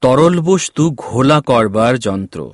তরল বস্তু ঘোলা করবার যন্ত্র।